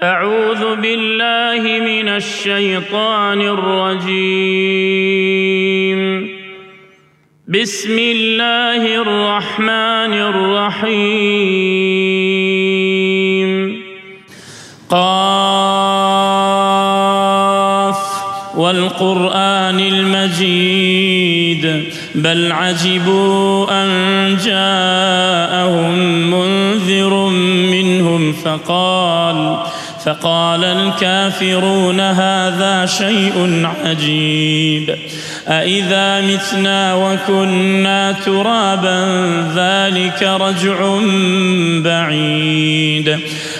أعوذ باللہ من الشیطان الرجیم بسم اللہ الرحمن الرحیم قاف والقرآن المجید بل عجبوا أن جاءهم منذر منهم فقال فقال الكافرون هذا شيء عجيب. أإذا متنا وكنا ترابا ذلك رجع بعيد.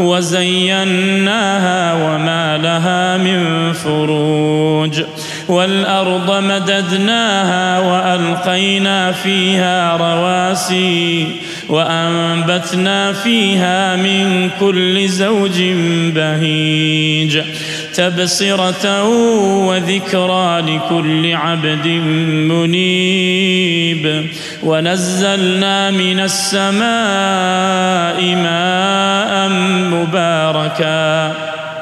وزيناها وما لها من فروج. والأرض مددناها وألقينا فيها رواسي وأنبتنا فيها من كل زوج بهيج. تبصرة وذكرى لكل عبد منيب. ونزلنا من السماء ماء مباركا.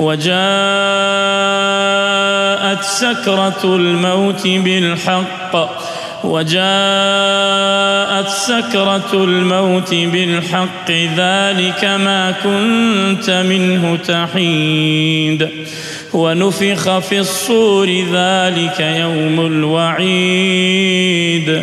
وجاءت سكرة الموت بالحق. وجاءت سكرة الموت بالحق. ذلك ما كنت منه تحيد. ونفخ في الصور ذلك يوم الوعيد.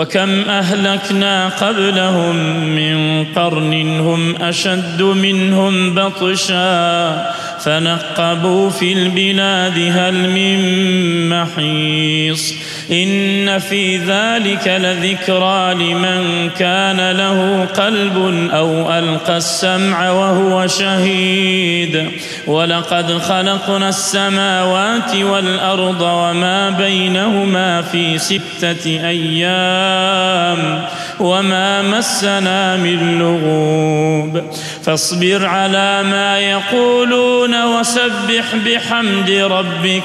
وكم أهلكنا قبلهم من قرن هم أشد منهم بطشاً فنقبوا في البلاد هل من محيص إن في ذلك لذكرى لمن كان له قلب أو ألقى السمع وهو شهيد ولقد خلقنا السماوات والأرض وما بينهما في ستة أيام وما مسنا من لغوب فاصبر على ما يقولون وسبح بحمد ربك